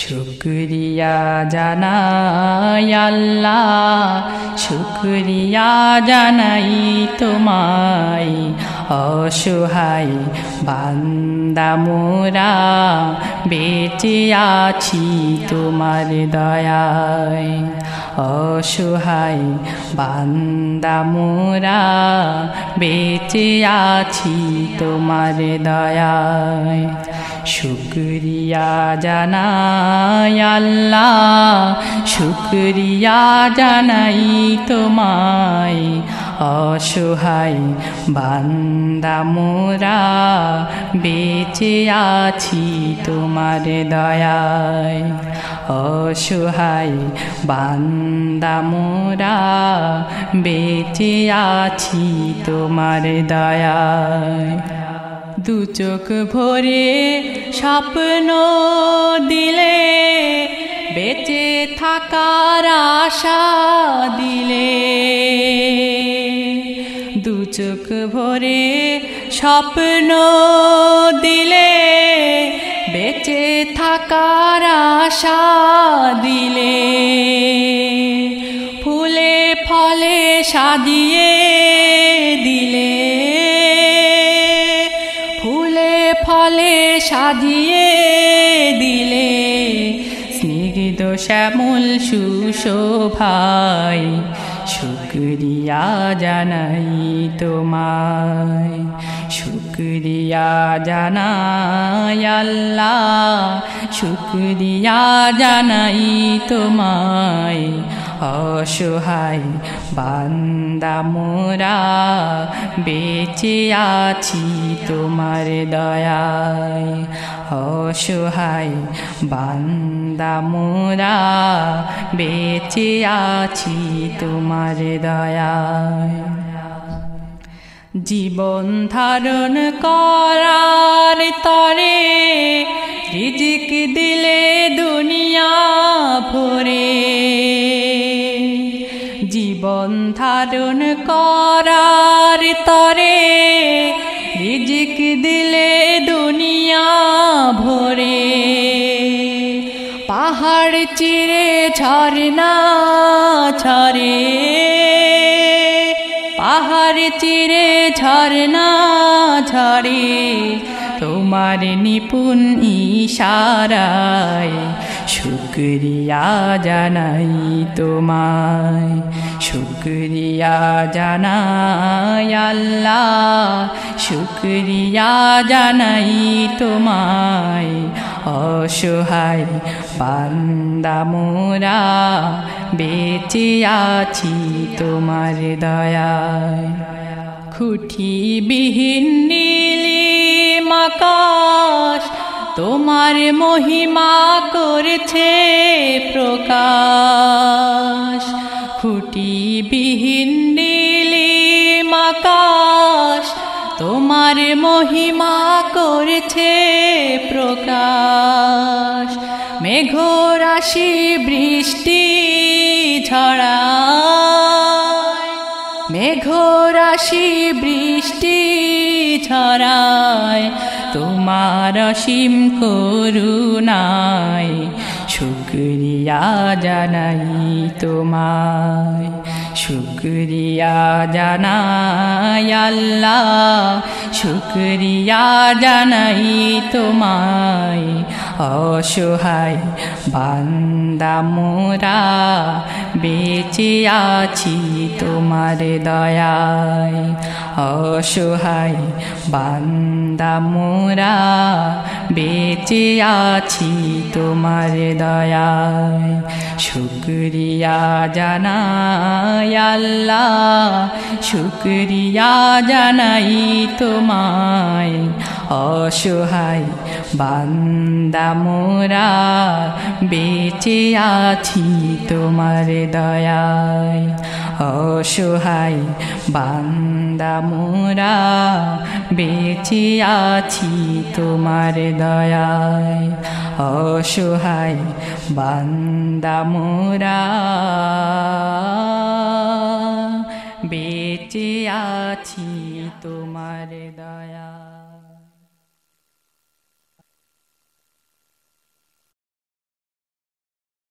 শুক্রিয়া জানাই আল্লাহ শুক্রিয়া জানাই তোমায় অসহায় বান্দা মোরা বেঁচে আছি তোমার দয়ায়। অসহায় বান্দা মোরা বেঁচে আছি তোমার দয়ায়। শুক্রিয়া জানাই আল্লাহ, শুক্রিয়া জানাই তোমায়। অসহায় বান্দা মোরা, বেঁচে আছি তোমার দয়ায়। অসহায় বান্দা মোরা, বেঁচে আছি তোমার দয়ায়। দু চোখ ভরে স্বপ্ন দিলে বেঁচে থাকার আশা দিলে দু চোখ ভরে স্বপ্ন দিলে, বেঁচে থাকার আশা দিলে। ফুলে ফলে সাজিয়ে দিলে। ফুলে ফলে সাজিয়ে দিলে। স্নিগ্ধ শ্যামল সুশোভাই শুক্রিয়া জানাই তোমায়। শুক্রিয়া জানাই আল্লাহ শুক্রিয়া জানাই তোমায়। অসহায় বান্দা মোরা বেঁচে আছি তোমার দয়ায়। অসহায় বান্দা মোরা বেঁচে আছি তোমার দয়ায়। জীবন ধারণ করার তরে রিজিক দিলে ধারণ করার তরে রিজিক দিলে দুনিয়া ভরে। পাহাড় চিরে ঝরনা ছড়ে পাহাড় চিরে ঝরনা ঝরে। তোমার নিপুণ ইশারায় শুক্রিয়া জানাই তোমায়। শুক্রিয়া জানাই আল্লাহ, শুক্রিয়া জানাই তোমায়। অসহায় বান্দা মোরা, বেঁচে আছি তোমার দয়ায়। খুঁটি বিহীন নীলি মাকাশ তোমার মহিমা করেছে প্রকাশ। খুঁটি বিহীন নীলি মাকাশ, তোমার মহিমা করেছে প্রকাশ। মেঘরাশি বৃষ্টি ঝড়া মেঘরাশি বৃষ্টি ছড়ায় তোমার অসীম করুণায়। শুক্রিয়া জানাই তোমায়। শুক্রিয়া জানাই আল্লাহ। শুক্রিয়া জানাই তোমায়। অসহায় বান্দা মোরা বেঁচে আছি তোমার দয়ায়। অসহায় বান্দা মোরা বেঁচে আছি তোমার দয়ায়। শুক্রিয়া জানাই আল্লাহ, শুক্রিয়া জানাই তোমায়। অসহায় বান্দা মোরা বেঁচে আছি তোমার দয়ায়। অসহায় বান্দা মোরা বেঁচে আছি তোমার দয়ায়। অসহায় বান্দা মোরা বেঁচে আছি তোমার দয়া